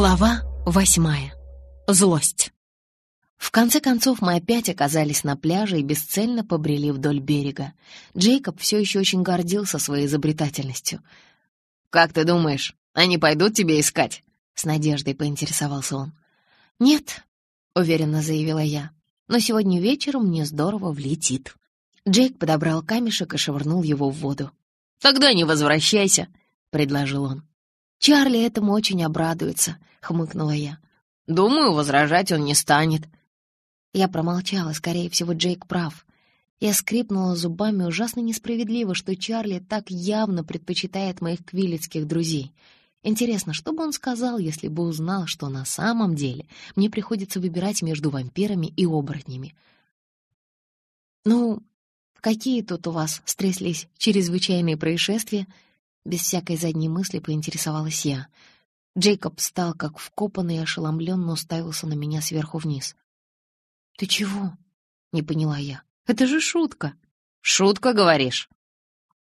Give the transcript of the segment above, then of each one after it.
Глава восьмая. Злость. В конце концов мы опять оказались на пляже и бесцельно побрели вдоль берега. Джейкоб все еще очень гордился своей изобретательностью. «Как ты думаешь, они пойдут тебя искать?» — с надеждой поинтересовался он. «Нет», — уверенно заявила я, «но сегодня вечером мне здорово влетит». Джейк подобрал камешек и швырнул его в воду. «Тогда не возвращайся», — предложил он. «Чарли этому очень обрадуется», — хмыкнула я. «Думаю, возражать он не станет». Я промолчала, скорее всего, Джейк прав. Я скрипнула зубами ужасно несправедливо, что Чарли так явно предпочитает моих квилицких друзей. Интересно, что бы он сказал, если бы узнал, что на самом деле мне приходится выбирать между вампирами и оборотнями? «Ну, какие тут у вас стряслись чрезвычайные происшествия?» Без всякой задней мысли поинтересовалась я. Джейкоб встал, как вкопанный, и ошеломленно уставился на меня сверху вниз. «Ты чего?» — не поняла я. «Это же шутка!» «Шутка, говоришь?»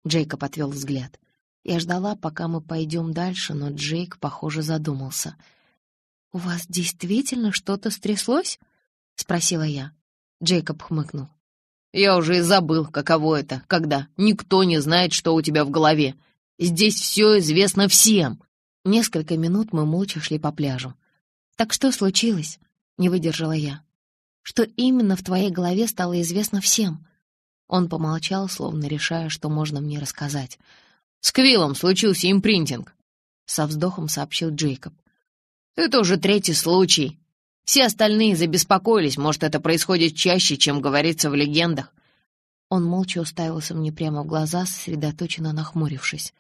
Джейкоб отвел взгляд. Я ждала, пока мы пойдем дальше, но Джейк, похоже, задумался. «У вас действительно что-то стряслось?» — спросила я. Джейкоб хмыкнул. «Я уже и забыл, каково это, когда никто не знает, что у тебя в голове. Здесь все известно всем!» Несколько минут мы молча шли по пляжу. «Так что случилось?» — не выдержала я. «Что именно в твоей голове стало известно всем?» Он помолчал, словно решая, что можно мне рассказать. «С Квиллом случился импринтинг», — со вздохом сообщил Джейкоб. «Это уже третий случай. Все остальные забеспокоились, может, это происходит чаще, чем говорится в легендах. Он молча уставился мне прямо в глаза, сосредоточенно нахмурившись.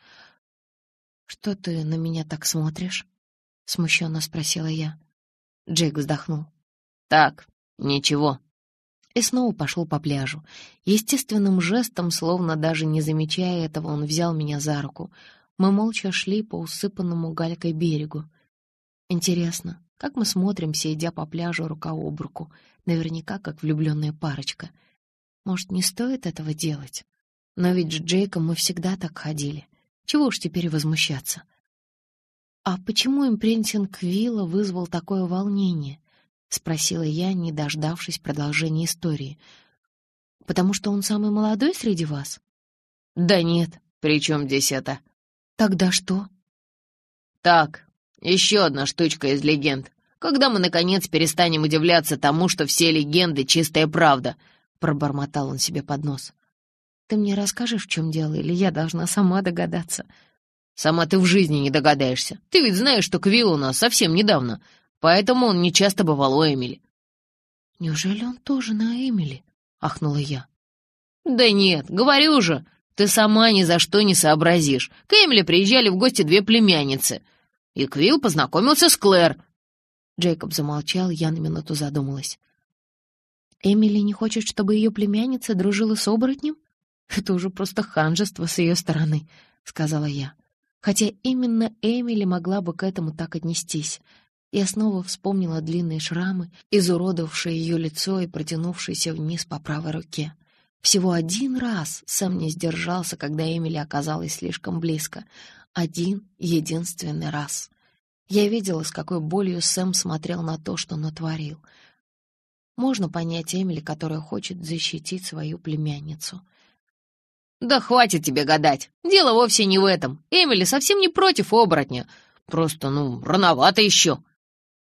«Что ты на меня так смотришь?» — смущенно спросила я. Джейк вздохнул. «Так, ничего». И снова пошел по пляжу. Естественным жестом, словно даже не замечая этого, он взял меня за руку. Мы молча шли по усыпанному галькой берегу. Интересно, как мы смотримся, идя по пляжу рука об руку, наверняка как влюбленная парочка — может, не стоит этого делать? Но ведь с Джейком мы всегда так ходили. Чего уж теперь возмущаться? «А почему импринтинг Вилла вызвал такое волнение?» — спросила я, не дождавшись продолжения истории. «Потому что он самый молодой среди вас?» «Да нет, при чем здесь это?» «Тогда что?» «Так, еще одна штучка из легенд. Когда мы, наконец, перестанем удивляться тому, что все легенды — чистая правда, — пробормотал он себе под нос. «Ты мне расскажешь, в чем дело, или я должна сама догадаться?» «Сама ты в жизни не догадаешься. Ты ведь знаешь, что Квилл у нас совсем недавно, поэтому он не часто бывал у Эмили». «Неужели он тоже на Эмили?» — ахнула я. «Да нет, говорю же, ты сама ни за что не сообразишь. К Эмили приезжали в гости две племянницы, и Квилл познакомился с Клэр». Джейкоб замолчал, я на минуту задумалась. Эмили не хочет, чтобы ее племянница дружила с оборотнем? Это уже просто ханжество с ее стороны, — сказала я. Хотя именно Эмили могла бы к этому так отнестись. Я снова вспомнила длинные шрамы, изуродовавшие ее лицо и протянувшиеся вниз по правой руке. Всего один раз Сэм не сдержался, когда Эмили оказалась слишком близко. Один единственный раз. Я видела, с какой болью Сэм смотрел на то, что натворил — можно понять Эмили, которая хочет защитить свою племянницу. «Да хватит тебе гадать. Дело вовсе не в этом. Эмили совсем не против оборотня. Просто, ну, рановато еще».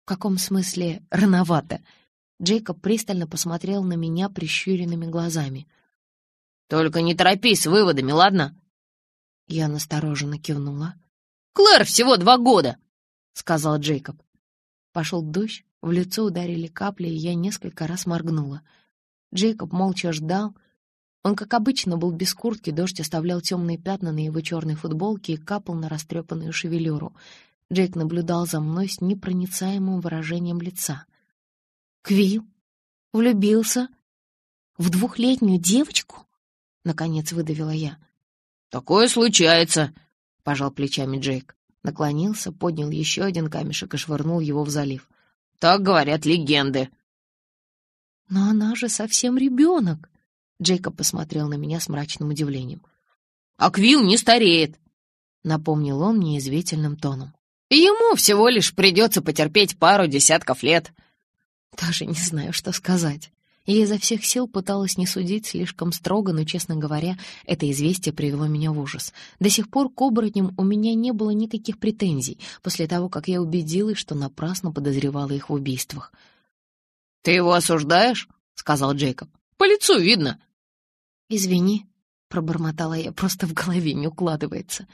«В каком смысле рановато?» Джейкоб пристально посмотрел на меня прищуренными глазами. «Только не торопись с выводами, ладно?» Я настороженно кивнула. «Клэр всего два года!» — сказал Джейкоб. Пошел дождь, в лицо ударили капли, и я несколько раз моргнула. Джейкоб молча ждал. Он, как обычно, был без куртки, дождь оставлял темные пятна на его черной футболке и капал на растрепанную шевелюру. Джейк наблюдал за мной с непроницаемым выражением лица. «Квилл? Влюбился? В двухлетнюю девочку?» — наконец выдавила я. «Такое случается», — пожал плечами Джейк. Наклонился, поднял еще один камешек и швырнул его в залив. Так говорят легенды. Но она же совсем ребенок. Джейкоб посмотрел на меня с мрачным удивлением. А Квилл не стареет, напомнил он неизвительным тоном. Ему всего лишь придется потерпеть пару десятков лет. Даже не знаю, что сказать. Я изо всех сил пыталась не судить слишком строго, но, честно говоря, это известие привело меня в ужас. До сих пор к оборотням у меня не было никаких претензий, после того, как я убедилась, что напрасно подозревала их в убийствах. «Ты его осуждаешь?» — сказал Джейкоб. «По лицу видно». «Извини», — пробормотала я, просто в голове не укладывается.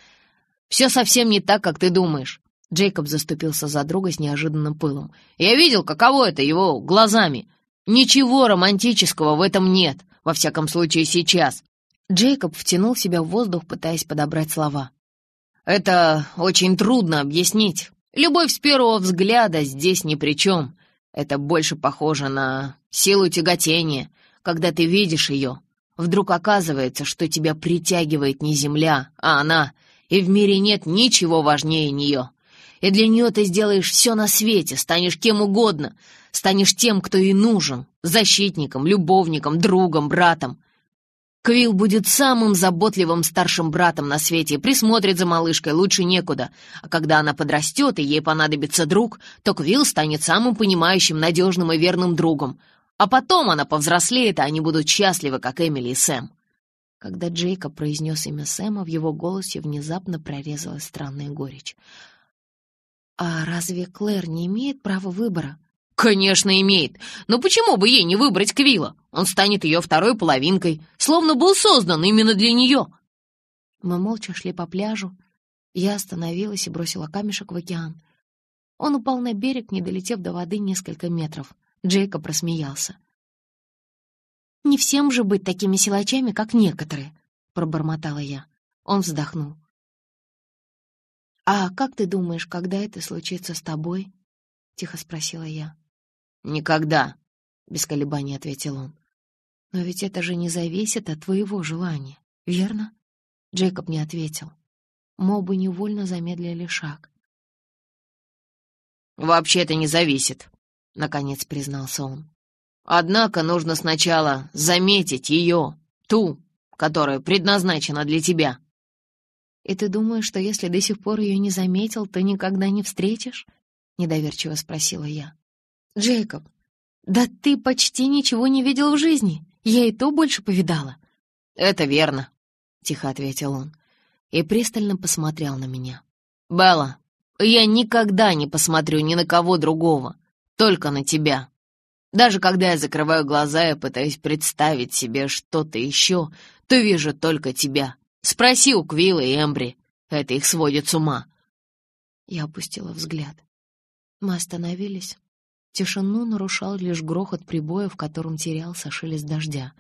«Все совсем не так, как ты думаешь». Джейкоб заступился за друга с неожиданным пылом. «Я видел, каково это его глазами. Ничего романтического в этом нет, во всяком случае сейчас. Джейкоб втянул себя в воздух, пытаясь подобрать слова. Это очень трудно объяснить. Любовь с первого взгляда здесь ни при чем. Это больше похоже на силу тяготения, когда ты видишь ее. Вдруг оказывается, что тебя притягивает не земля, а она, и в мире нет ничего важнее нее. И для нее ты сделаешь все на свете, станешь кем угодно, станешь тем, кто ей нужен, защитником, любовником, другом, братом. Квилл будет самым заботливым старшим братом на свете и присмотрит за малышкой лучше некуда. А когда она подрастет и ей понадобится друг, то Квилл станет самым понимающим, надежным и верным другом. А потом она повзрослеет, и они будут счастливы, как Эмили и Сэм. Когда Джейкоб произнес имя Сэма, в его голосе внезапно прорезалась странная горечь. «А разве Клэр не имеет права выбора?» «Конечно, имеет. Но почему бы ей не выбрать Квилла? Он станет ее второй половинкой, словно был создан именно для нее». Мы молча шли по пляжу. Я остановилась и бросила камешек в океан. Он упал на берег, не долетев до воды несколько метров. Джейка просмеялся. «Не всем же быть такими силачами, как некоторые», — пробормотала я. Он вздохнул. «А как ты думаешь, когда это случится с тобой?» — тихо спросила я. «Никогда», — без колебаний ответил он. «Но ведь это же не зависит от твоего желания, верно?» Джейкоб не ответил. Мобы невольно замедлили шаг. «Вообще это не зависит», — наконец признался он. «Однако нужно сначала заметить ее, ту, которая предназначена для тебя». «И ты думаешь, что если до сих пор ее не заметил, то никогда не встретишь?» — недоверчиво спросила я. «Джейкоб, да ты почти ничего не видел в жизни. Я и то больше повидала». «Это верно», — тихо ответил он и пристально посмотрел на меня. «Белла, я никогда не посмотрю ни на кого другого, только на тебя. Даже когда я закрываю глаза и пытаюсь представить себе что-то еще, то вижу только тебя. Спроси у Квилла и Эмбри, это их сводит с ума». Я опустила взгляд. Мы остановились, Тишину нарушал лишь грохот прибоя, в котором терялся шелест дождя.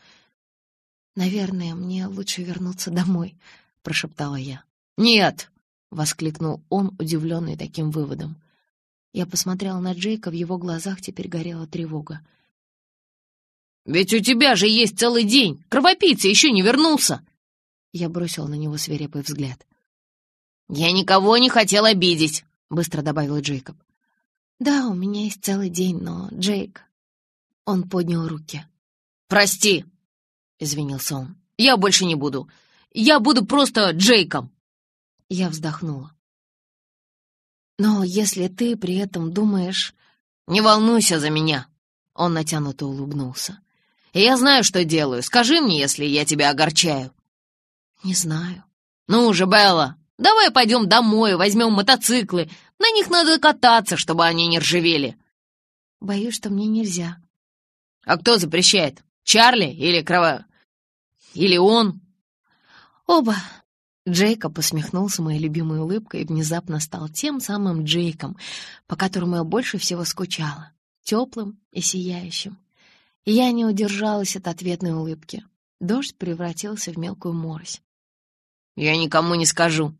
«Наверное, мне лучше вернуться домой», — прошептала я. «Нет!» — воскликнул он, удивленный таким выводом. Я посмотрела на Джейка, в его глазах теперь горела тревога. «Ведь у тебя же есть целый день! Кровопийца еще не вернулся!» Я бросил на него свирепый взгляд. «Я никого не хотел обидеть!» — быстро добавил Джейкоб. «Да, у меня есть целый день, но, Джейк...» Он поднял руки. «Прости!» — извинился он. «Я больше не буду. Я буду просто Джейком!» Я вздохнула. «Но если ты при этом думаешь...» «Не волнуйся за меня!» Он натянуто улыбнулся. «Я знаю, что делаю. Скажи мне, если я тебя огорчаю». «Не знаю». «Ну же, Белла, давай пойдем домой, возьмем мотоциклы, на них надо кататься, чтобы они не ржавели. Боюсь, что мне нельзя. А кто запрещает? Чарли или Крова... Или он? Оба. Джейкоб усмехнулся моей любимой улыбкой и внезапно стал тем самым Джейком, по которому я больше всего скучала, теплым и сияющим. И я не удержалась от ответной улыбки. Дождь превратился в мелкую морось. «Я никому не скажу», —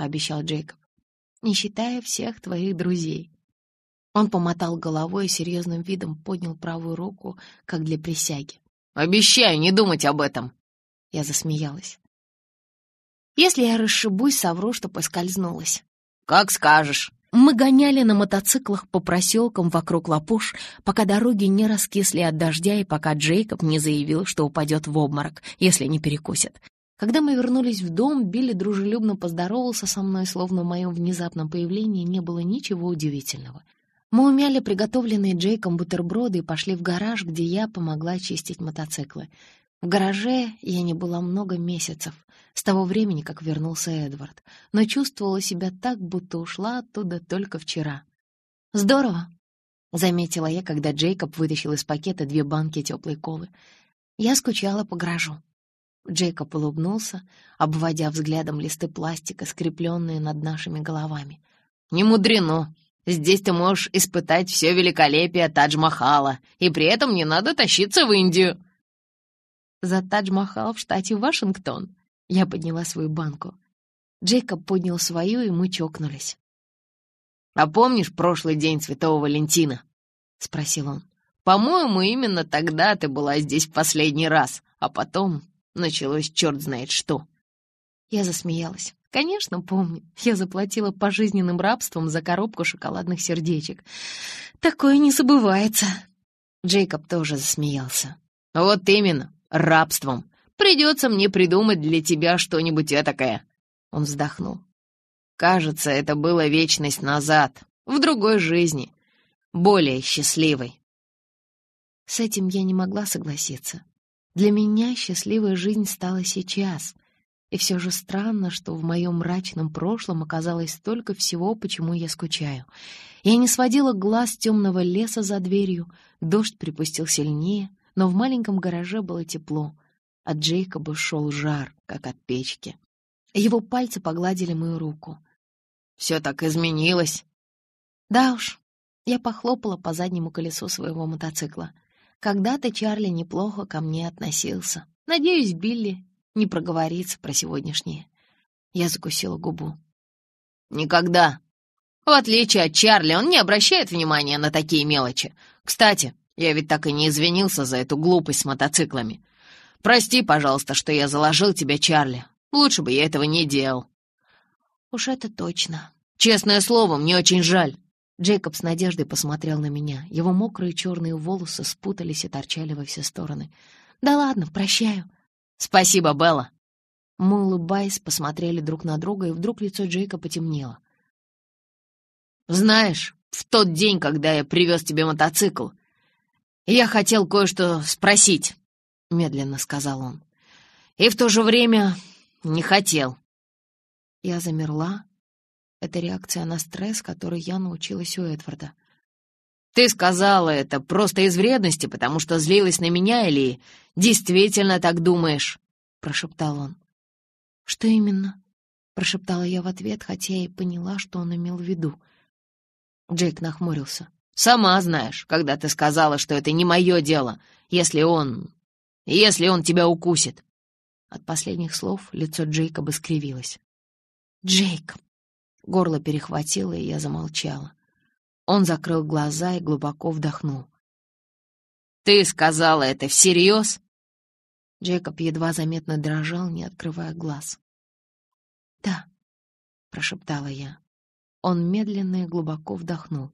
пообещал Джейкоб не считая всех твоих друзей». Он помотал головой и серьезным видом поднял правую руку, как для присяги. «Обещаю не думать об этом!» Я засмеялась. «Если я расшибусь, совру, что поскользнулась». «Как скажешь». Мы гоняли на мотоциклах по проселкам вокруг Лапуш, пока дороги не раскисли от дождя и пока Джейкоб не заявил, что упадет в обморок, если не перекусит. Когда мы вернулись в дом, Билли дружелюбно поздоровался со мной, словно в моем внезапном появлении не было ничего удивительного. Мы умяли приготовленные Джейком бутерброды и пошли в гараж, где я помогла чистить мотоциклы. В гараже я не была много месяцев, с того времени, как вернулся Эдвард, но чувствовала себя так, будто ушла оттуда только вчера. «Здорово!» — заметила я, когда Джейкоб вытащил из пакета две банки теплой колы. Я скучала по гаражу. Джейкоб улыбнулся, обводя взглядом листы пластика, скрепленные над нашими головами. «Не мудрено. Здесь ты можешь испытать все великолепие Тадж-Махала, и при этом не надо тащиться в Индию». «За Тадж-Махал в штате Вашингтон?» Я подняла свою банку. Джейкоб поднял свою, и мы чокнулись. «А помнишь прошлый день Святого Валентина?» — спросил он. «По-моему, именно тогда ты была здесь в последний раз, а потом Началось черт знает что. Я засмеялась. Конечно, помню. Я заплатила пожизненным рабством за коробку шоколадных сердечек. Такое не забывается. Джейкоб тоже засмеялся. Вот именно, рабством. Придется мне придумать для тебя что-нибудь этакое. Он вздохнул. Кажется, это было вечность назад, в другой жизни, более счастливой. С этим я не могла согласиться. Для меня счастливая жизнь стала сейчас. И все же странно, что в моем мрачном прошлом оказалось столько всего, почему я скучаю. Я не сводила глаз темного леса за дверью, дождь припустил сильнее, но в маленьком гараже было тепло. От Джейкоба шел жар, как от печки. Его пальцы погладили мою руку. «Все так изменилось!» «Да уж». Я похлопала по заднему колесу своего мотоцикла. Когда-то Чарли неплохо ко мне относился. Надеюсь, Билли не проговорится про сегодняшнее. Я закусила губу. «Никогда. В отличие от Чарли, он не обращает внимания на такие мелочи. Кстати, я ведь так и не извинился за эту глупость с мотоциклами. Прости, пожалуйста, что я заложил тебя, Чарли. Лучше бы я этого не делал». «Уж это точно». «Честное слово, мне очень жаль. Джейкоб с надеждой посмотрел на меня. Его мокрые черные волосы спутались и торчали во все стороны. «Да ладно, прощаю». «Спасибо, Белла». Мы, улыбаясь, посмотрели друг на друга, и вдруг лицо Джейка потемнело. «Знаешь, в тот день, когда я привез тебе мотоцикл, я хотел кое-что спросить», — медленно сказал он. «И в то же время не хотел». Я замерла, это реакция на стресс, который я научилась у Эдварда. «Ты сказала это просто из вредности, потому что злилась на меня или действительно так думаешь?» — прошептал он. «Что именно?» — прошептала я в ответ, хотя и поняла, что он имел в виду. Джейк нахмурился. «Сама знаешь, когда ты сказала, что это не мое дело, если он... если он тебя укусит». От последних слов лицо Джейкоба скривилось. «Джейк, Горло перехватило, и я замолчала. Он закрыл глаза и глубоко вдохнул. «Ты сказала это всерьез?» Джейкоб едва заметно дрожал, не открывая глаз. «Да», — прошептала я. Он медленно и глубоко вдохнул.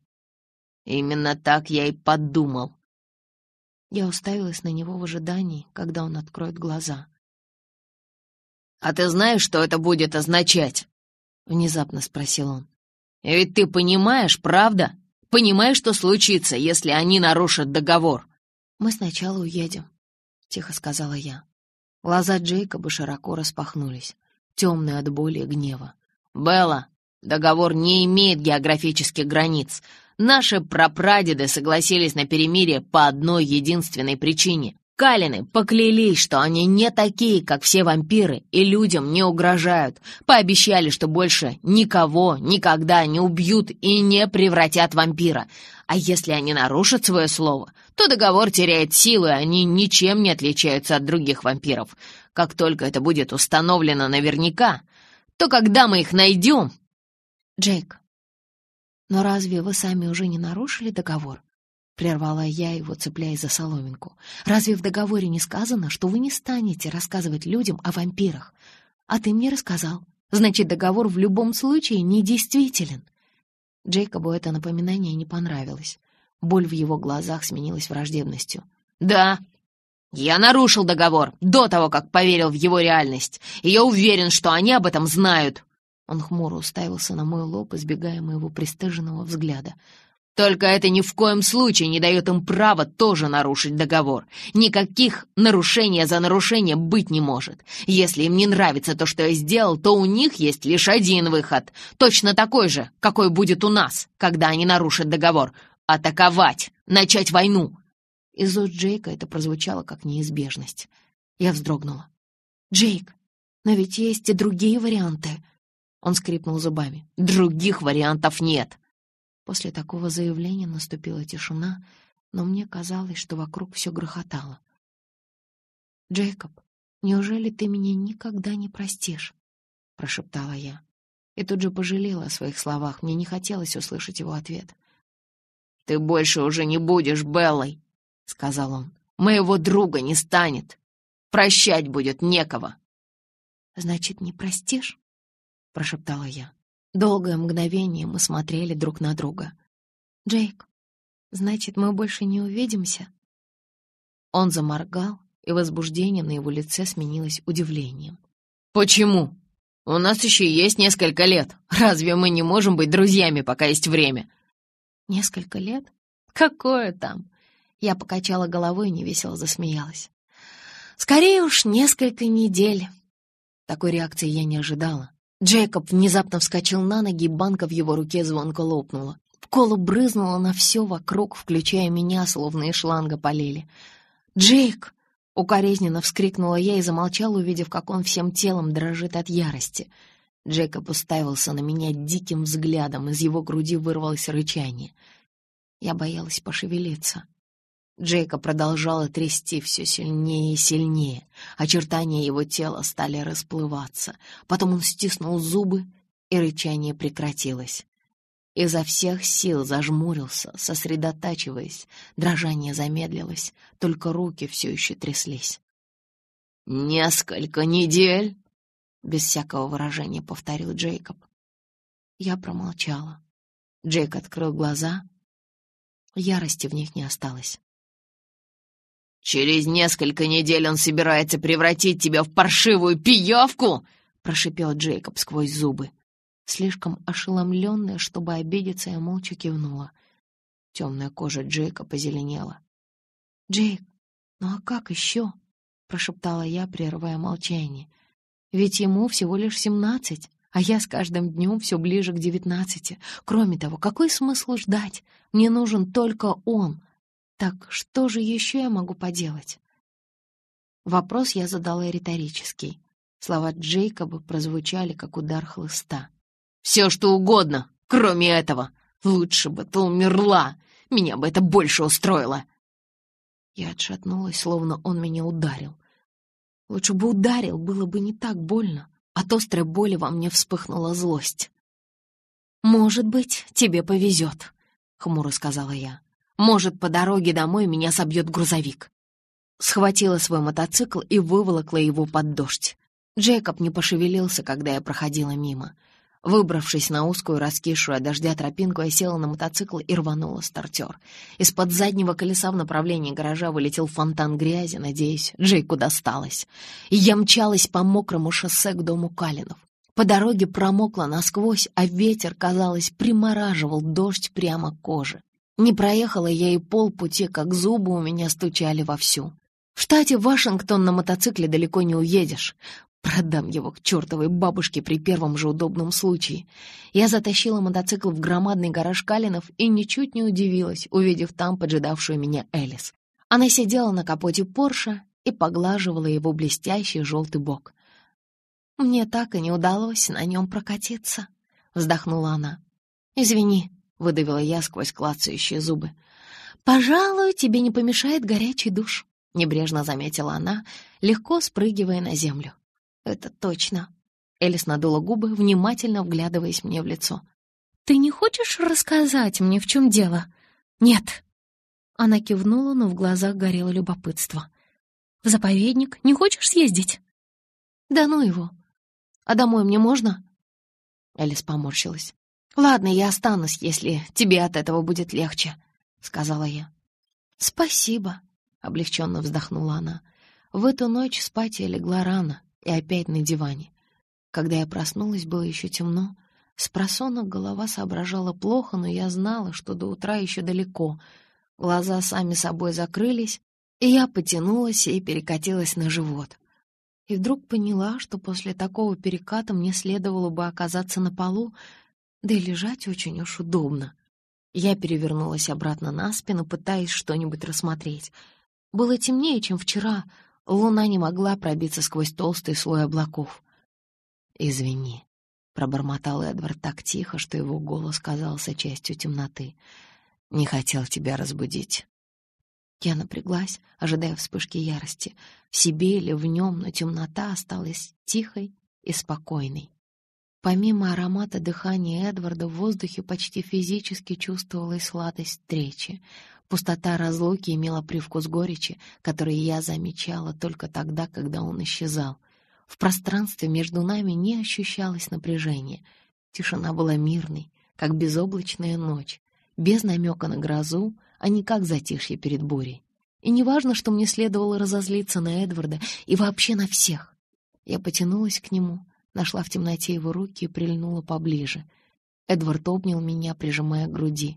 «Именно так я и подумал». Я уставилась на него в ожидании, когда он откроет глаза. «А ты знаешь, что это будет означать?» — внезапно спросил он. «Ведь ты понимаешь, правда? Понимаешь, что случится, если они нарушат договор?» «Мы сначала уедем», — тихо сказала я. Глаза Джейкоба широко распахнулись, темные от боли и гнева. «Белла, договор не имеет географических границ. Наши прапрадеды согласились на перемирие по одной единственной причине. Калины поклялись, что они не такие, как все вампиры, и людям не угрожают. Пообещали, что больше никого никогда не убьют и не превратят вампира. А если они нарушат свое слово, то договор теряет силу, и они ничем не отличаются от других вампиров. Как только это будет установлено наверняка, то когда мы их найдем... Джейк, но разве вы сами уже не нарушили договор? Прервала я его, цепляясь за соломинку. «Разве в договоре не сказано, что вы не станете рассказывать людям о вампирах? А ты мне рассказал. Значит, договор в любом случае недействителен». Джейкобу это напоминание не понравилось. Боль в его глазах сменилась враждебностью. «Да, Я нарушил договор до того, как поверил в его реальность, и я уверен, что они об этом знают. Он хмуро уставился на мой лоб, избегая моего пристыженного взгляда. Только это ни в коем случае не дает им права тоже нарушить договор. Никаких нарушений за нарушение быть не может. Если им не нравится то, что я сделал, то у них есть лишь один выход. Точно такой же, какой будет у нас, когда они нарушат договор. Атаковать, начать войну. Из уст Джейка это прозвучало как неизбежность. Я вздрогнула. «Джейк, но ведь есть и другие варианты». Он скрипнул зубами. «Других вариантов нет!» После такого заявления наступила тишина, но мне казалось, что вокруг все грохотало. «Джейкоб, неужели ты меня никогда не простишь?» — прошептала я. И тут же пожалела о своих словах, мне не хотелось услышать его ответ. «Ты больше уже не будешь Беллой», — сказал он. «Моего друга не станет. Прощать будет некого». «Значит, не простишь?» — прошептала я. Долгое мгновение мы смотрели друг на друга. «Джейк, значит, мы больше не увидимся?» Он заморгал, и возбуждение на его лице сменилось удивлением. «Почему? У нас еще есть несколько лет. Разве мы не можем быть друзьями, пока есть время?» «Несколько лет? Какое там?» Я покачала головой и невесело засмеялась. «Скорее уж, несколько недель». Такой реакции я не ожидала. Джейкоб внезапно вскочил на ноги, и банка в его руке звонко лопнула. В колу брызнуло на все вокруг, включая меня, словно из шланга полили. «Джейк!» — укоризненно вскрикнула я и замолчала, увидев, как он всем телом дрожит от ярости. Джейкоб уставился на меня диким взглядом, из его груди вырвалось рычание. Я боялась пошевелиться. Джейка продолжала трясти все сильнее и сильнее. Очертания его тела стали расплываться. Потом он стиснул зубы, и рычание прекратилось. Изо всех сил зажмурился, сосредотачиваясь. Дрожание замедлилось, только руки все еще тряслись. «Несколько недель?» — без всякого выражения повторил Джейкоб. Я промолчала. Джейк открыл глаза. Ярости в них не осталось. «Через несколько недель он собирается превратить тебя в паршивую пиявку!» — прошипел Джейкоб сквозь зубы. Слишком ошеломленная, чтобы обидеться, я молча кивнула. Темная кожа Джейка позеленела. «Джейк, ну а как еще?» — прошептала я, прерывая молчание. «Ведь ему всего лишь семнадцать, а я с каждым днем все ближе к девятнадцати. Кроме того, какой смысл ждать? Мне нужен только он, так что же еще я могу поделать? Вопрос я задала риторический. Слова Джейкоба прозвучали, как удар хлыста. «Все, что угодно, кроме этого. Лучше бы ты умерла. Меня бы это больше устроило». Я отшатнулась, словно он меня ударил. Лучше бы ударил, было бы не так больно. От острой боли во мне вспыхнула злость. «Может быть, тебе повезет», — хмуро сказала я. Может, по дороге домой меня собьет грузовик. Схватила свой мотоцикл и выволокла его под дождь. Джейкоб не пошевелился, когда я проходила мимо. Выбравшись на узкую, раскисшую от дождя тропинку, я села на мотоцикл и рванула стартер. Из-под заднего колеса в направлении гаража вылетел фонтан грязи, надеюсь, Джейку досталось. И я мчалась по мокрому шоссе к дому Калинов. По дороге промокла насквозь, а ветер, казалось, примораживал дождь прямо к коже. Не проехала я и полпути, как зубы у меня стучали вовсю. В штате Вашингтон на мотоцикле далеко не уедешь. Продам его к чертовой бабушке при первом же удобном случае. Я затащила мотоцикл в громадный гараж Калинов и ничуть не удивилась, увидев там поджидавшую меня Элис. Она сидела на капоте Порша и поглаживала его блестящий желтый бок. «Мне так и не удалось на нем прокатиться», — вздохнула она. «Извини, — выдавила я сквозь клацающие зубы. «Пожалуй, тебе не помешает горячий душ», — небрежно заметила она, легко спрыгивая на землю. «Это точно». Элис надула губы, внимательно вглядываясь мне в лицо. «Ты не хочешь рассказать мне, в чем дело?» «Нет». Она кивнула, но в глазах горело любопытство. «В заповедник не хочешь съездить?» «Да ну его. А домой мне можно?» Элис поморщилась. «Ладно, я останусь, если тебе от этого будет легче», — сказала я. «Спасибо», — облегченно вздохнула она. В эту ночь спать я легла рано и опять на диване. Когда я проснулась, было еще темно. С просонок голова соображала плохо, но я знала, что до утра еще далеко. Глаза сами собой закрылись, и я потянулась и перекатилась на живот. И вдруг поняла, что после такого переката мне следовало бы оказаться на полу, да и лежать очень уж удобно. Я перевернулась обратно на спину, пытаясь что-нибудь рассмотреть. Было темнее, чем вчера. Луна не могла пробиться сквозь толстый слой облаков. «Извини», — пробормотал Эдвард так тихо, что его голос казался частью темноты. «Не хотел тебя разбудить». Я напряглась, ожидая вспышки ярости. В себе или в нем, но темнота осталась тихой и спокойной. Помимо аромата дыхания Эдварда в воздухе почти физически чувствовалась сладость встречи. Пустота разлуки имела привкус горечи, который я замечала только тогда, когда он исчезал. В пространстве между нами не ощущалось напряжения. Тишина была мирной, как безоблачная ночь, без намека на грозу, а не как затишье перед бурей. И неважно, что мне следовало разозлиться на Эдварда и вообще на всех. Я потянулась к нему — нашла в темноте его руки и прильнула поближе. Эдвард обнял меня, прижимая к груди.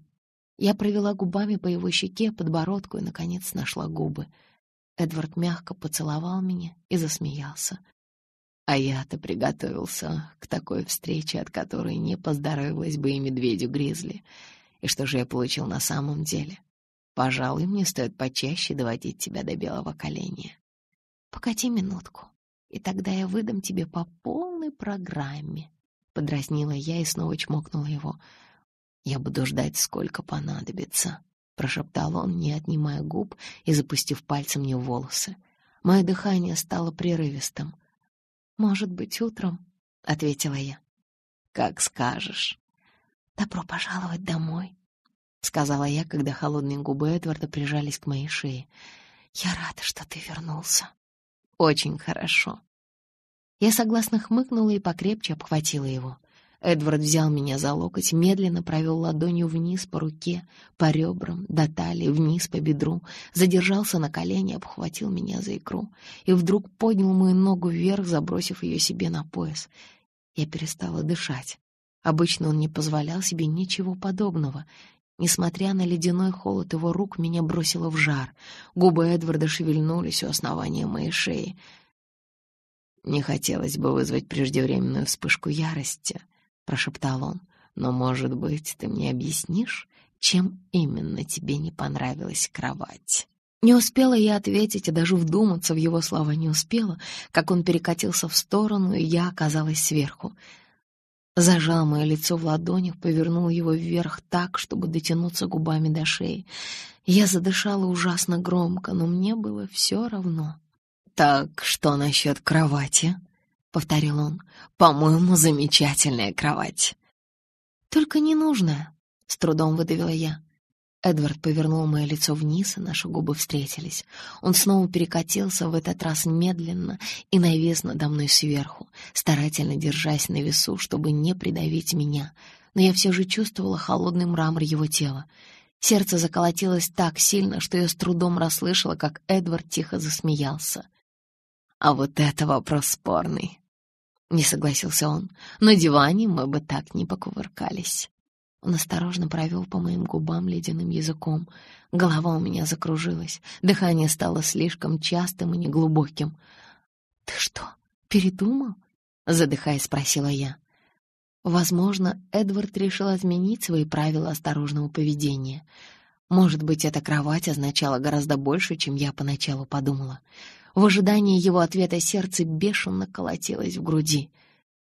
Я провела губами по его щеке, подбородку и, наконец, нашла губы. Эдвард мягко поцеловал меня и засмеялся. А я-то приготовился к такой встрече, от которой не поздоровилась бы и медведю-гризли. И что же я получил на самом деле? Пожалуй, мне стоит почаще доводить тебя до белого коленя. Покати минутку, и тогда я выдам тебе по полной программе. Подразнила я и снова чмокнула его. «Я буду ждать, сколько понадобится», — прошептал он, не отнимая губ и запустив пальцем мне в волосы. Мое дыхание стало прерывистым. «Может быть, утром?» — ответила я. «Как скажешь». «Добро пожаловать домой», — сказала я, когда холодные губы Эдварда прижались к моей шее. «Я рада, что ты вернулся». «Очень хорошо». Я согласно хмыкнула и покрепче обхватила его. Эдвард взял меня за локоть, медленно провел ладонью вниз по руке, по ребрам, до талии, вниз по бедру, задержался на колени, обхватил меня за икру и вдруг поднял мою ногу вверх, забросив ее себе на пояс. Я перестала дышать. Обычно он не позволял себе ничего подобного. Несмотря на ледяной холод его рук, меня бросило в жар. Губы Эдварда шевельнулись у основания моей шеи. «Не хотелось бы вызвать преждевременную вспышку ярости», — прошептал он. «Но, может быть, ты мне объяснишь, чем именно тебе не понравилась кровать?» Не успела я ответить и даже вдуматься в его слова не успела, как он перекатился в сторону, и я оказалась сверху зажал мое лицо в ладонях, повернул его вверх так, чтобы дотянуться губами до шеи. Я задышала ужасно громко, но мне было все равно. «Так, что насчет кровати?» — повторил он. «По-моему, замечательная кровать». «Только не нужная», — с трудом выдавила я. Эдвард повернул мое лицо вниз, и наши губы встретились. Он снова перекатился, в этот раз медленно, и навес надо мной сверху, старательно держась на весу, чтобы не придавить меня. Но я все же чувствовала холодный мрамор его тела. Сердце заколотилось так сильно, что я с трудом расслышала, как Эдвард тихо засмеялся. «А вот это вопрос спорный», — не согласился он. «На диване мы бы так не покувыркались». Он осторожно провел по моим губам ледяным языком. Голова у меня закружилась, дыхание стало слишком частым и неглубоким. «Ты что, передумал?» — задыхаясь, спросила я. Возможно, Эдвард решил изменить свои правила осторожного поведения. Может быть, эта кровать означала гораздо больше, чем я поначалу подумала. В ожидании его ответа сердце бешено колотилось в груди.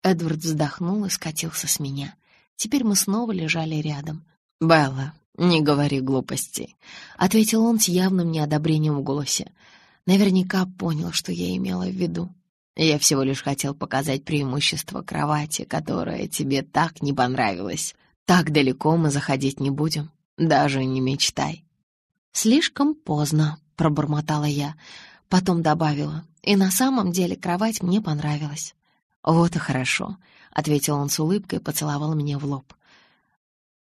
Эдвард вздохнул и скатился с меня — Теперь мы снова лежали рядом. «Белла, не говори глупостей», — ответил он с явным неодобрением в голосе. Наверняка понял, что я имела в виду. Я всего лишь хотел показать преимущество кровати, которое тебе так не понравилось. Так далеко мы заходить не будем, даже не мечтай. «Слишком поздно», — пробормотала я. Потом добавила, и на самом деле кровать мне понравилась. «Вот и хорошо», — ответил он с улыбкой поцеловал меня в лоб.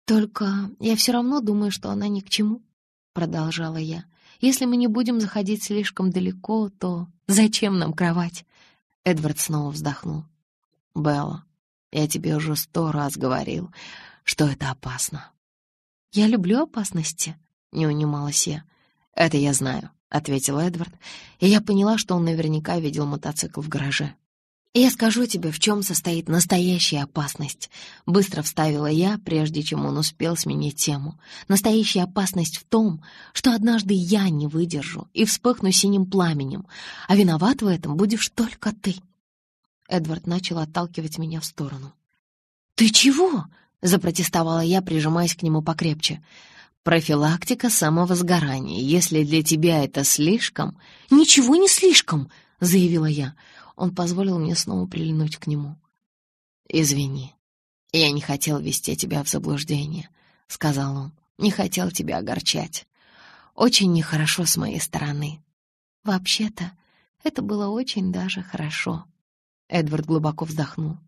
«Только я все равно думаю, что она ни к чему», — продолжала я. Если мы не будем заходить слишком далеко, то зачем нам кровать?» Эдвард снова вздохнул. «Белла, я тебе уже сто раз говорил, что это опасно». «Я люблю опасности», — не унималась я. «Это я знаю», — ответил Эдвард, и я поняла, что он наверняка видел мотоцикл в гараже. «Я скажу тебе, в чем состоит настоящая опасность», — быстро вставила я, прежде чем он успел сменить тему. «Настоящая опасность в том, что однажды я не выдержу и вспыхну синим пламенем, а виноват в этом будешь только ты». Эдвард начал отталкивать меня в сторону. «Ты чего?» — запротестовала я, прижимаясь к нему покрепче. «Профилактика самовозгорания. Если для тебя это слишком...» «Ничего не слишком!» — заявила я. Он позволил мне снова прильнуть к нему. «Извини, я не хотел ввести тебя в заблуждение», — сказал он. «Не хотел тебя огорчать. Очень нехорошо с моей стороны». «Вообще-то, это было очень даже хорошо». Эдвард глубоко вздохнул.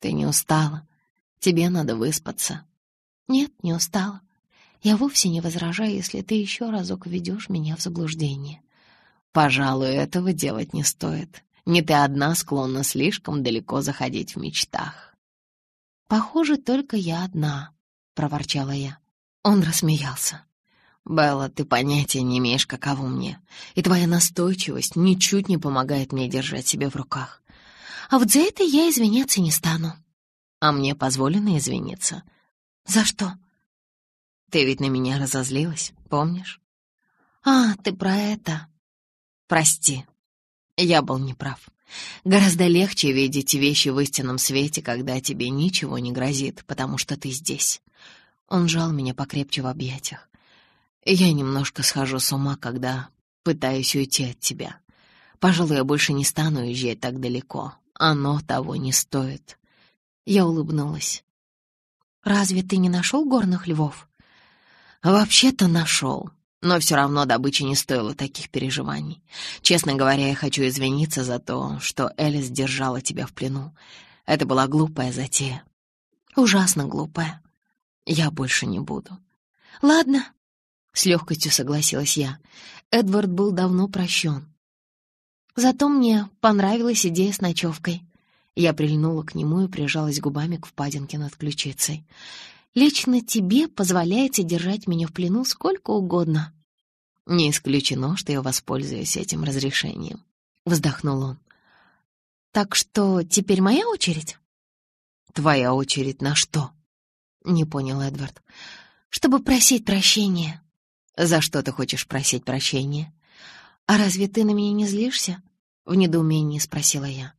«Ты не устала? Тебе надо выспаться». «Нет, не устала. Я вовсе не возражаю, если ты еще разок введешь меня в заблуждение». «Пожалуй, этого делать не стоит. Не ты одна склонна слишком далеко заходить в мечтах. «Похоже, только я одна», — проворчала я. Он рассмеялся. «Белла, ты понятия не имеешь, каково мне, и твоя настойчивость ничуть не помогает мне держать себя в руках. А вот за это я извиняться не стану». «А мне позволено извиниться». «За что?» «Ты ведь на меня разозлилась, помнишь?» «А, ты про это». «Прости, я был неправ. Гораздо легче видеть вещи в истинном свете, когда тебе ничего не грозит, потому что ты здесь. Он жал меня покрепче в объятиях. Я немножко схожу с ума, когда пытаюсь уйти от тебя. Пожалуй, я больше не стану уезжать так далеко. Оно того не стоит. Я улыбнулась. «Разве ты не нашел горных львов?» «Вообще-то нашел. Но все равно добыча не стоила таких переживаний. Честно говоря, я хочу извиниться за то, что Элис держала тебя в плену. Это была глупая затея. Ужасно глупая. Я больше не буду. Ладно, — с легкостью согласилась я. Эдвард был давно прощен. Зато мне понравилась идея с ночевкой. Я прильнула к нему и прижалась губами к впадинке над ключицей. Лично тебе позволяется держать меня в плену сколько угодно». «Не исключено, что я воспользуюсь этим разрешением», — вздохнул он. «Так что теперь моя очередь?» «Твоя очередь на что?» — не понял Эдвард. «Чтобы просить прощения». «За что ты хочешь просить прощения?» «А разве ты на меня не злишься?» — в недоумении спросила я.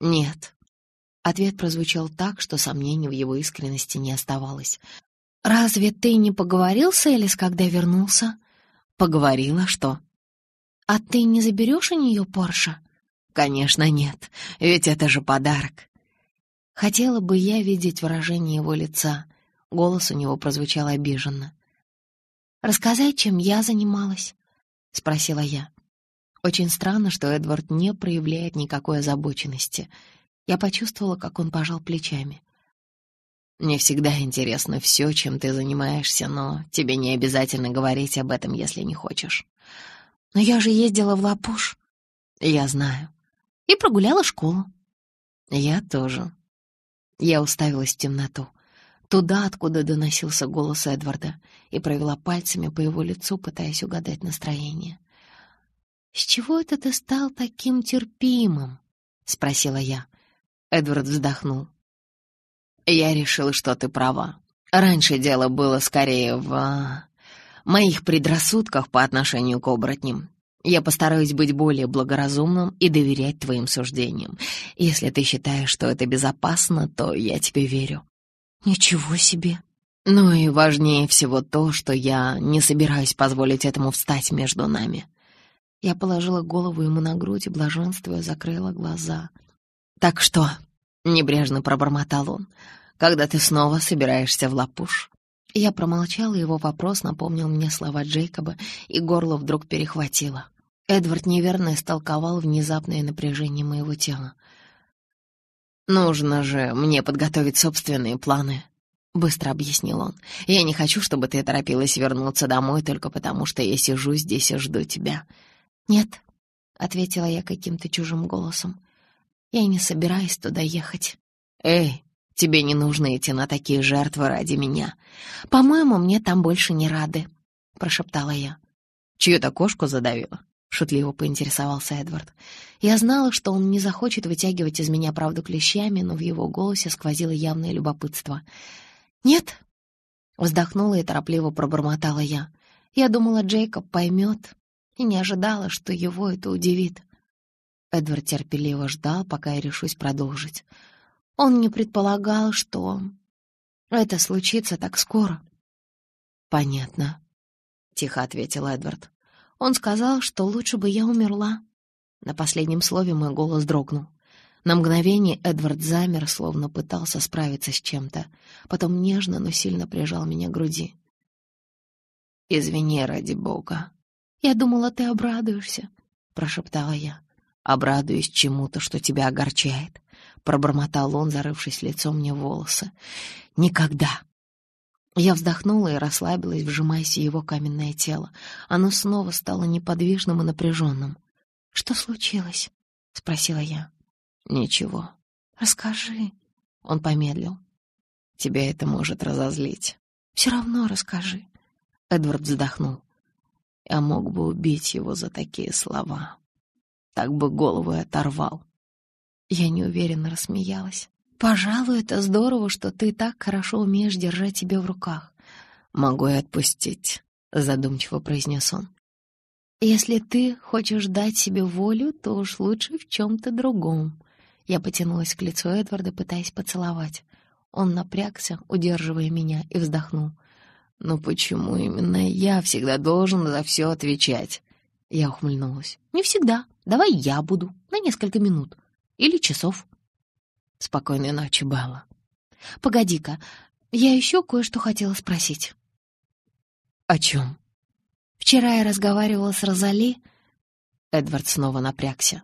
«Нет», Ответ прозвучал так, что сомнений в его искренности не оставалось. «Разве ты не поговорил с Элис, когда вернулся?» «Поговорила, что?» «А ты не заберешь у нее Порша?» «Конечно нет, ведь это же подарок». Хотела бы я видеть выражение его лица. Голос у него прозвучал обиженно. «Рассказай, чем я занималась?» — спросила я. Очень странно, что Эдвард не проявляет никакой озабоченности — я почувствовала, как он пожал плечами. «Мне всегда интересно все, чем ты занимаешься, но тебе не обязательно говорить об этом, если не хочешь». «Но я же ездила в Лапуш». «Я знаю». «И прогуляла школу». «Я тоже». Я уставилась в темноту, туда, откуда доносился голос Эдварда, и провела пальцами по его лицу, пытаясь угадать настроение. «С чего это ты стал таким терпимым?» — спросила я. Эдвард вздохнул. «Я решил, что ты права. Раньше дело было скорее в... А, моих предрассудках по отношению к оборотням. Я постараюсь быть более благоразумным и доверять твоим суждениям. Если ты считаешь, что это безопасно, то я тебе верю». «Ничего себе!» Ну и важнее всего то, что я не собираюсь позволить этому встать между нами. Я положила голову ему на грудь и блаженствуя закрыла глаза. «Так что?» — небрежно пробормотал он. «Когда ты снова собираешься в лапуш?» Я промолчала, его вопрос напомнил мне слова Джейкоба, и горло вдруг перехватило. Эдвард неверно истолковал внезапное напряжение моего тела. «Нужно же мне подготовить собственные планы», — быстро объяснил он. «Я не хочу, чтобы ты торопилась вернуться домой только потому, что я сижу здесь и жду тебя». «Нет», — ответила я каким-то чужим голосом. «Я не собираюсь туда ехать». «Эй, тебе не нужно идти на такие жертвы ради меня». «По-моему, мне там больше не рады», — прошептала я. «Чью-то кошку задавила?» — шутливо поинтересовался Эдвард. Я знала, что он не захочет вытягивать из меня правду клещами, но в его голосе сквозило явное любопытство. «Нет?» — вздохнула и торопливо пробормотала я. Я думала, Джейкоб поймет, и не ожидала, что его это удивит. Эдвард терпеливо ждал, пока я решусь продолжить. Он не предполагал, что это случится так скоро. «Понятно», — тихо ответил Эдвард. Он сказал, что лучше бы я умерла. На последнем слове мой голос дрогнул. На мгновение Эдвард замер, словно пытался справиться с чем-то. Потом нежно, но сильно прижал меня к груди. «Извини, ради бога». «Я думала, ты обрадуешься», — прошептала я. «Обрадуюсь чему-то, что тебя огорчает», — пробормотал он, зарывшись лицом мне в волосы. «Никогда!» Я вздохнула и расслабилась, вжимаясь в его каменное тело. Оно снова стало неподвижным и напряженным. «Что случилось?» — спросила я. «Ничего». «Расскажи». Он помедлил. «Тебя это может разозлить». «Все равно расскажи». Эдвард вздохнул. «Я мог бы убить его за такие слова. Так бы голову и оторвал». Я неуверенно рассмеялась. «Пожалуй, это здорово, что ты так хорошо умеешь держать себя в руках». «Могу и отпустить», — задумчиво произнес он. «Если ты хочешь дать себе волю, то уж лучше в чем-то другом». Я потянулась к лицу Эдварда, пытаясь поцеловать. Он напрягся, удерживая меня, и вздохнул. «Ну почему именно я всегда должен за все отвечать?» Я ухмыльнулась. «Не всегда. Давай я буду. На несколько минут. Или часов». Спокойной ночи, Белла. Погоди-ка, я еще кое-что хотела спросить. О чем? Вчера я разговаривала с Розали. Эдвард снова напрягся.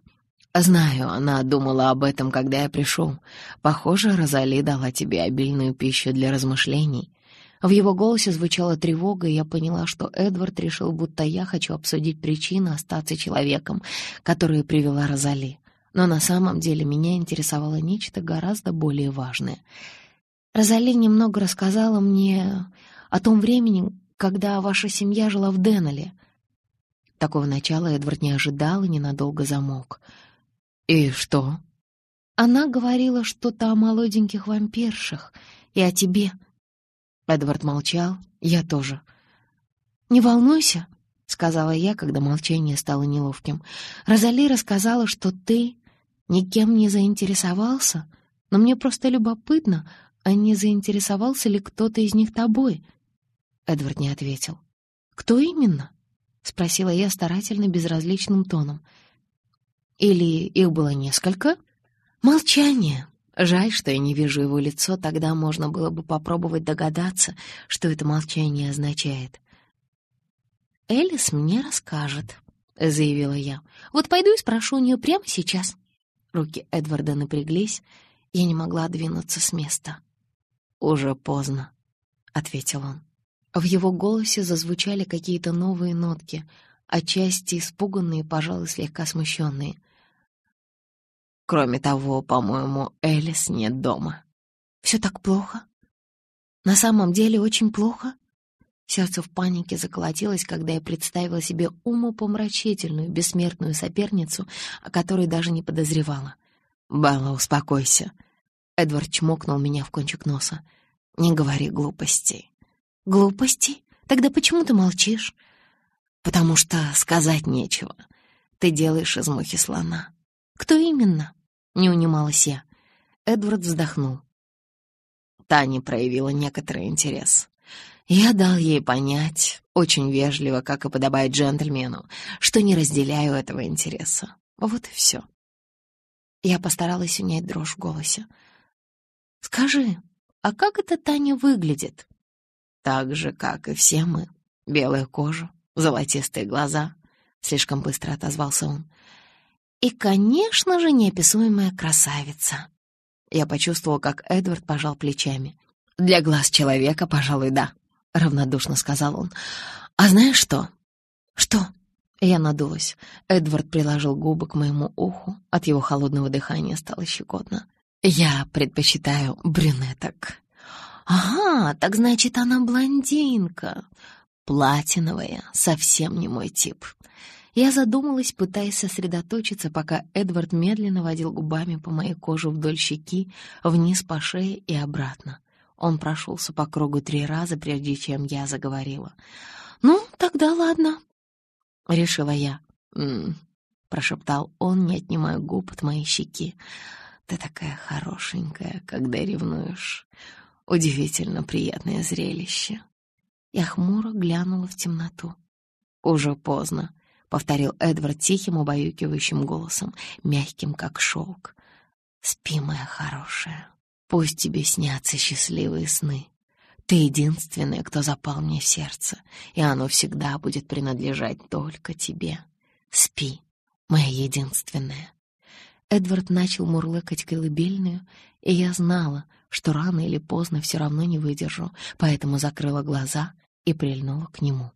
«Знаю, она думала об этом, когда я пришел. Похоже, Розали дала тебе обильную пищу для размышлений». В его голосе звучала тревога, и я поняла, что Эдвард решил, будто я хочу обсудить причины остаться человеком, которую привела Розали но на самом деле меня интересовало нечто гораздо более важное. Розали немного рассказала мне о том времени, когда ваша семья жила в Деннеле. Такого начала Эдвард не ожидал и ненадолго замолк. «И что?» Она говорила что-то о молоденьких вампиршах и о тебе. Эдвард молчал, я тоже. «Не волнуйся», — сказала я, когда молчание стало неловким. «Розали рассказала, что ты никем не заинтересовался, но мне просто любопытно, а не заинтересовался ли кто-то из них тобой?» Эдвард не ответил. «Кто именно?» — спросила я старательно безразличным тоном. «Или их было несколько?» «Молчание. Жаль, что я не вижу его лицо, тогда можно было бы попробовать догадаться, что это молчание означает». «Элис мне расскажет», — заявила я. «Вот пойду и спрошу у нее прямо сейчас». Руки Эдварда напряглись, я не могла двинуться с места. «Уже поздно», — ответил он. В его голосе зазвучали какие-то новые нотки, отчасти испуганные, пожалуй, слегка смущенные. «Кроме того, по-моему, Элис нет дома». «Все так плохо? На самом деле очень плохо?» Сердце в панике заколотилось, когда я представила себе умопомрачительную, бессмертную соперницу, о которой даже не подозревала. «Белла, успокойся!» Эдвард чмокнул меня в кончик носа. «Не говори глупостей». «Глупостей? Тогда почему ты молчишь?» «Потому что сказать нечего. Ты делаешь из мухи слона». «Кто именно?» — не унималась я. Эдвард вздохнул. Таня проявила некоторый интерес. Я дал ей понять, очень вежливо, как и подобает джентльмену, что не разделяю этого интереса. Вот и все. Я постаралась унять дрожь в голосе. «Скажи, а как эта Таня выглядит?» «Так же, как и все мы. Белая кожа, золотистые глаза», — слишком быстро отозвался он. «И, конечно же, неописуемая красавица». Я почувствовал, как Эдвард пожал плечами. «Для глаз человека, пожалуй, да», — равнодушно сказал он. «А знаешь что?» «Что?» Я надулась. Эдвард приложил губы к моему уху. От его холодного дыхания стало щекотно. «Я предпочитаю брюнеток». «Ага, так значит, она блондинка. Платиновая, совсем не мой тип». Я задумалась, пытаясь сосредоточиться, пока Эдвард медленно водил губами по моей коже вдоль щеки, вниз по шее и обратно. Он прошелся по кругу три раза, прежде чем я заговорила. «Ну, тогда ладно», — решила я. «М-м», прошептал он, не отнимая губ от моей щеки. «Ты такая хорошенькая, когда ревнуешь. Удивительно приятное зрелище». Я хмуро глянула в темноту. «Уже поздно», — повторил Эдвард тихим, убаюкивающим голосом, мягким, как шелк. «Спи, моя хорошая. Пусть тебе снятся счастливые сны. Ты единственная, кто запал мне в сердце, и оно всегда будет принадлежать только тебе. Спи, моя единственная». Эдвард начал мурлыкать колыбельную, и я знала, что рано или поздно все равно не выдержу, поэтому закрыла глаза и прильнула к нему.